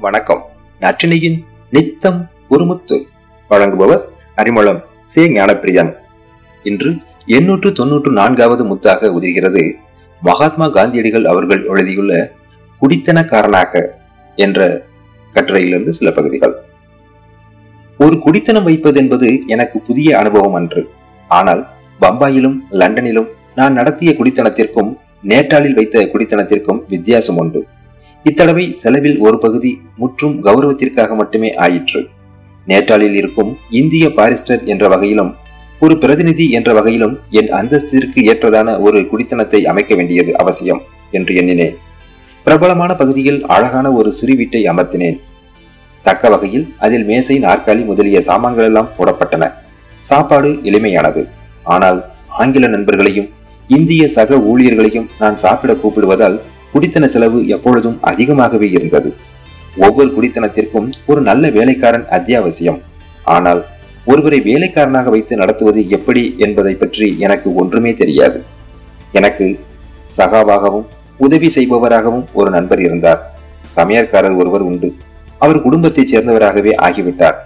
வணக்கம். நற்றினையின் நித்தம் ஒருமுத்து வழங்குபவர் அறிமுளம் சே ஞானப்பிரியன். இன்று எண்ணூற்று தொன்னூற்று நான்காவது முத்தாக உதிர்கிறது. மகாத்மா காந்தியடிகள் அவர்கள் எழுதியுள்ள குடித்தனக்காரனாக என்ற கட்டுரையிலிருந்து சில பகுதிகள். ஒரு குடித்தனம் வைப்பது என்பது எனக்கு புதிய அனுபவம் அன்று. ஆனால் பம்பாயிலும் லண்டனிலும் நான் நடத்திய குடித்தனத்திற்கும் நேட்டாளில் வைத்த குடித்தனத்திற்கும் வித்தியாசம் உண்டு. இத்தடவை செலவில் ஒரு பகுதி முற்றும் கௌரவத்திற்காக மட்டுமே ஆயிற்று. நேட்டாளில் இருக்கும் இந்திய பாரிஸ்டர் என்ற வகையிலும் ஒரு பிரதிநிதி என்ற வகையிலும் என் அந்தஸ்திற்கு ஏற்றதான ஒரு குடித்தனத்தை அமைக்க வேண்டியது அவசியம் என்று எண்ணினேன். பிரபலமான பகுதியில் அழகான ஒரு சிறு வீட்டை அமர்த்தினேன். தக்க வகையில் அதில் மேசை நாற்காலி முதலிய சாமான்கள் எல்லாம் போடப்பட்டன. சாப்பாடு எளிமையானது. ஆனால் ஆங்கில நண்பர்களையும் இந்திய சக ஊழியர்களையும் நான் சாப்பிட கூப்பிடுவதால் குடித்தன செலவு எப்பொழுதும் அதிகமாகவே இருந்தது. ஒவ்வொரு குடித்தனத்திற்கும் ஒரு நல்ல வேலைக்காரன் அத்தியாவசியம். ஆனால் ஒருவரை வேலைக்காரனாக வைத்து நடத்துவது எப்படி என்பதை பற்றி எனக்கு ஒன்றுமே தெரியாது. எனக்கு சகாவாகவும் உதவி செய்பவராகவும் ஒரு நண்பர் இருந்தார். சமையற்காரர் ஒருவர் உண்டு. அவர் குடும்பத்தைச் சேர்ந்தவராகவே ஆகிவிட்டார்.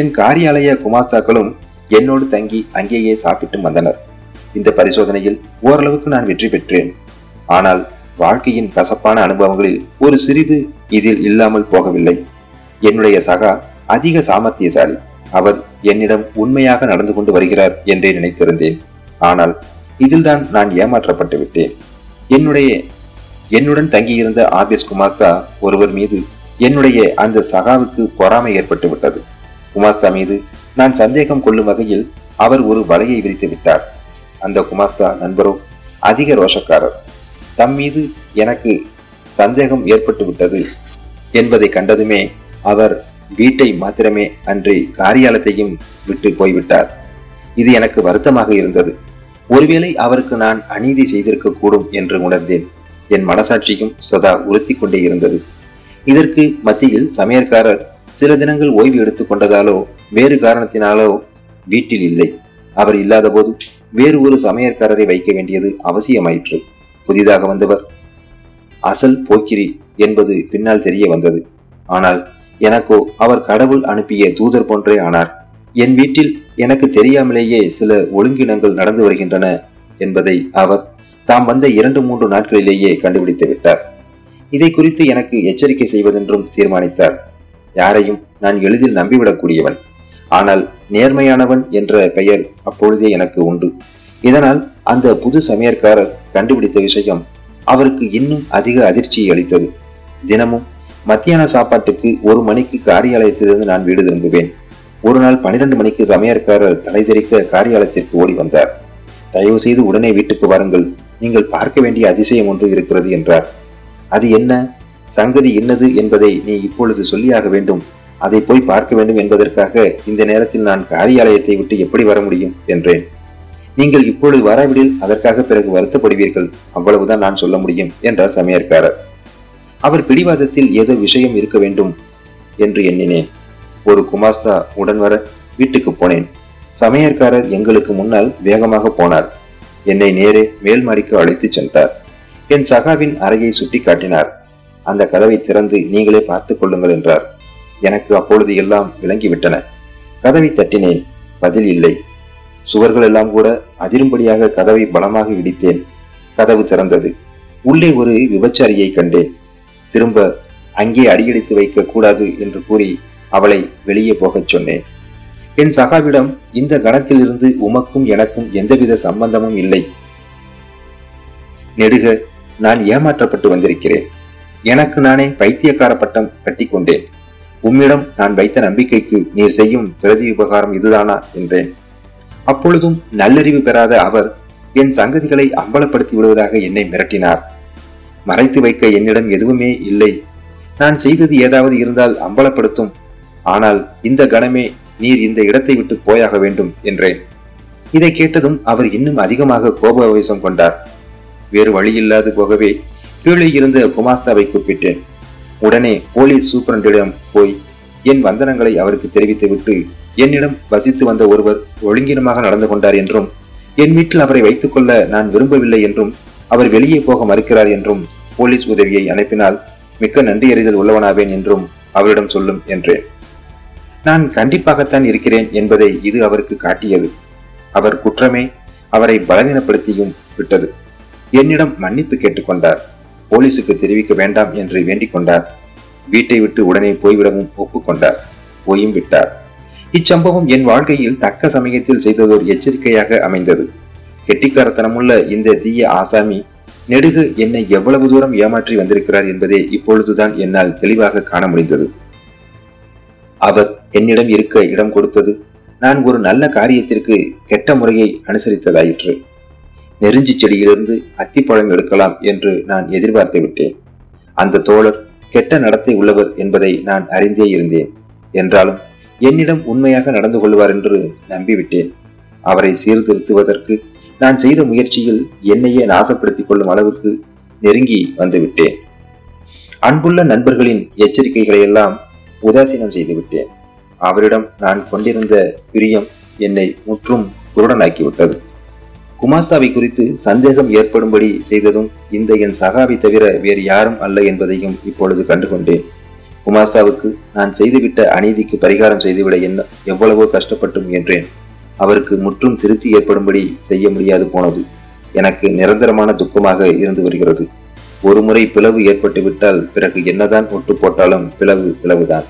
என் காரியாலய குமாஸ்தாக்களும் என்னோடு தங்கி அங்கேயே சாப்பிட்டு வந்தனர். இந்த பரிசோதனையில் ஓரளவுக்கு நான் வெற்றி பெற்றேன். ஆனால் வாழ்க்கையின் கசப்பான அனுபவங்களில் ஒரு சிறிது இதில் இல்லாமல் போகவில்லை. என்னுடைய சகா அதிக சாமர்த்தியசாலி. அவர் என்னிடம் உண்மையாக நடந்து கொண்டு வருகிறார் என்றே நினைத்திருந்தேன். ஆனால் இதில்தான் நான் ஏமாற்றப்பட்டு விட்டேன். என்னுடைய என்னுடன் தங்கியிருந்த ஆபீஸ் குமாஸ்தா ஒருவர் மீது என்னுடைய அந்த சகாவுக்கு பொறாமை ஏற்பட்டு விட்டது. குமாஸ்தா மீது நான் சந்தேகம் கொள்ளும் வகையில் அவர் ஒரு வலையை விரித்து விட்டார். அந்த குமாஸ்தா நண்பரோ அதிக ரோஷக்காரர். தம் மீது எனக்கு சந்தேகம் ஏற்பட்டு விட்டது என்பதை கண்டதுமே அவர் வீட்டை மாத்திரமே அன்றி காரியாலயத்தையும் விட்டு போய்விட்டார். இது எனக்கு வருத்தமாக இருந்தது. ஒருவேளை அவருக்கு நான் அநீதி செய்திருக்க கூடும் என்று உணர்ந்தேன். என் மனசாட்சியும் சதா உறுத்தி கொண்டே இருந்தது. இதற்கு மத்தியில் சமையற்காரர் சில தினங்கள் ஓய்வு எடுத்துக் கொண்டதாலோ வேறு காரணத்தினாலோ வீட்டில் இல்லை. அவர் இல்லாத போது வேறு ஒரு சமையற்காரரை வைக்க வேண்டியது அவசியமாயிற்று. புதிதாக வந்தவர். அசல் போக்கிரி என்பது பின்னால் தெரிய வந்தது. ஆனால் எனக்கோ அவர் கடவுள் அனுப்பிய தூதர் போன்றே ஆனார். என் வீட்டில் எனக்கு தெரியாமலேயே சில ஒழுங்கினங்கள் நடந்து வருகின்றன என்பதை அவர் தாம் வந்த இரண்டு மூன்று நாட்களிலேயே கண்டுபிடித்து விட்டார். இதை குறித்து எனக்கு எச்சரிக்கை செய்வதென்றும் தீர்மானித்தார். யாரையும் நான் எளிதில் நம்பிவிடக்கூடியவன். ஆனால் நேர்மையானவன் என்ற பெயர் அப்பொழுதே எனக்கு உண்டு. இதனால் அந்த புது சமையற்காரர் கண்டுபிடித்த விஷயம் அவருக்கு இன்னும் அதிக அதிர்ச்சியை அளித்தது. தினமும் மத்தியான சாப்பாட்டுக்கு ஒரு மணிக்கு காரியாலயத்திலிருந்து நான் வீடு திரும்புவேன். ஒரு நாள் பனிரெண்டு மணிக்கு சமையற்காரர் தலைதெறிக்க காரியாலயத்திற்கு ஓடி வந்தார். தயவு செய்து உடனே வீட்டுக்கு வாருங்கள். நீங்கள் பார்க்க வேண்டிய அதிசயம் ஒன்று இருக்கிறது என்றார். அது என்ன? சங்கதி என்னது என்பதை நீ இப்பொழுது சொல்லியாக வேண்டும். அதை போய் பார்க்க வேண்டும் என்பதற்காக இந்த நேரத்தில் நான் காரியாலயத்தை விட்டு எப்படி வர முடியும்? என்றேன். நீங்கள் இப்பொழுது வராவிடில் அதற்காக பிறகு வருத்தப்படுவீர்கள். அவ்வளவுதான் நான் சொல்ல முடியும் என்றார் சமையற்காரர். அவர் பிடிவாதத்தில் ஏதோ விஷயம் இருக்க வேண்டும் என்று எண்ணினேன். ஒரு குமாஸ்தா உடன் வர வீட்டுக்கு போனேன். சமையற்காரர் எங்களுக்கு முன்னால் வேகமாக போனார். என்னை நேரே மேல் மாடிக்கு அழைத்துச் சென்றார். என் சகாவின் அறையை சுட்டி காட்டினார். அந்த கதவை திறந்து நீங்களே பார்த்துக் கொள்ளுங்கள் என்றார். எனக்கு அப்பொழுது எல்லாம் விளங்கிவிட்டன. கதவை தட்டினேன். பதில் இல்லை. சுவர்கள் எல்லாம் கூட அதிரும்படியாக கதவை பலமாக இடித்தேன். கதவு திறந்தது. உள்ளே ஒரு விபச்சாரியை கண்டேன். திரும்ப அங்கே அடியெடுத்து வைக்க கூடாது என்று கூறி அவளை வெளியே போகச் சொன்னேன். என் சகாவிடம் இந்த கணத்திலிருந்து உமக்கும் எனக்கும் எந்தவித சம்பந்தமும் இல்லை. நெடுக நான் ஏமாற்றப்பட்டு வந்திருக்கிறேன். எனக்கு நானே பைத்தியக்கார பட்டம் கட்டிக்கொண்டேன் உம்மிடம் நான் வைத்த நம்பிக்கைக்கு நீர் செய்யும் பிரதி உபகாரம் இதுதானா? என்றேன். அப்பொழுதும் நல்லறிவு பெறாத அவர் என் சங்கதிகளை அம்பலப்படுத்தி விடுவதாக என்னை மிரட்டினார். மறைத்து வைக்க என்னிடம் எதுவுமே இல்லை. நான் செய்தது ஏதாவது இருந்தால் அம்பலப்படுத்தும். ஆனால் இந்த கணமே நீர் இந்த இடத்தை விட்டு போயாக வேண்டும் என்றேன். இதை கேட்டதும் அவர் இன்னும் அதிகமாக கோபாவேசம் கொண்டார். வேறு வழியில்லாது போகவே கீழே இருந்த குமாஸ்தாவை கூப்பிட்டேன். உடனே போலீஸ் சூப்பரண்டிடம் போய் என் வந்தனங்களை அவருக்கு தெரிவித்துவிட்டு என்னிடம் வசித்து வந்த ஒருவர் ஒழுங்கினமாக நடந்து கொண்டார் என்றும் என் வீட்டில் அவரை வைத்துக் கொள்ள நான் விரும்பவில்லை என்றும் அவர் வெளியே போக மறுக்கிறார் என்றும் போலீஸ் உதவியை அனுப்பினால் மிக்க நன்றி அறிதல் உள்ளவனாவேன் என்றும் அவரிடம் சொல்லும் என்றேன். நான் கண்டிப்பாகத்தான் இருக்கிறேன் என்பதை இது அவருக்கு காட்டியது. அவர் குற்றமே அவரை பலவீனப்படுத்தியும் விட்டது. என்னிடம் மன்னிப்பு கேட்டுக்கொண்டார் போலீசுக்கு தெரிவிக்க வேண்டாம் என்று வேண்டிக் கொண்டார். வீட்டை விட்டு உடனே போய்விடவும் ஒப்புக்கொண்டார் போயும் விட்டார். இச்சம்பவம் என் வாழ்க்கையில் தக்க சமயத்தில் செய்ததோர் எச்சரிக்கையாக அமைந்தது. கெட்டிக்காரத்தனமுள்ள இந்த தீய ஆசாமி நெடுகு என்னை எவ்வளவு தூரம் ஏமாற்றி வந்திருக்கிறார் என்பதை இப்பொழுதுதான் என்னால் தெளிவாக காண முடிந்தது. அவர் என்னிடம் இருக்க இடம் கொடுத்தது நான் ஒரு நல்ல காரியத்திற்கு கெட்ட முறையை அனுசரித்ததாயிற்று. நெருஞ்சி செடியிலிருந்து அத்திப்பழம் எடுக்கலாம் என்று நான் எதிர்பார்த்து விட்டேன். அந்த தோழர் கெட்ட நடத்தை உள்ளவர் என்பதை நான் அறிந்தே இருந்தேன். என்றாலும் என்னிடம் உண்மையாக நடந்து கொள்வார் என்று நம்பிவிட்டேன். அவரை சீர்திருத்துவதற்கு நான் செய்த முயற்சியில் என்னையே நாசப்படுத்திக் கொள்ளும் அளவுக்கு நெருங்கி வந்துவிட்டேன். அன்புள்ள நண்பர்களின் எச்சரிக்கைகளை எல்லாம் உதாசீனம் செய்துவிட்டேன். அவரிடம் நான் கொண்டிருந்த பிரியம் என்னை முற்றும் குருடனாக்கிவிட்டது. குமாஸ்தாவை குறித்து சந்தேகம் ஏற்படும்படி செய்ததும் இந்த என் சகாவை தவிர வேறு யாரும் அல்ல என்பதையும் இப்பொழுது கண்டுகொண்டேன். குமாஸ்தாவுக்கு நான் செய்துவிட்ட அநீதிக்கு பரிகாரம் செய்துவிட என்ன எவ்வளவோ கஷ்டப்பட்டு முயன்றேன் அவருக்கு முற்றும் திருப்தி ஏற்படும்படி செய்ய முடியாது போனது. எனக்கு நிரந்தரமான துக்கமாக இருந்து வருகிறது. ஒரு முறை பிளவு ஏற்பட்டுவிட்டால் பிறகு என்னதான் ஒட்டு போட்டாலும் பிளவு பிளவுதான்.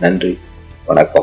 நன்றி வணக்கம்.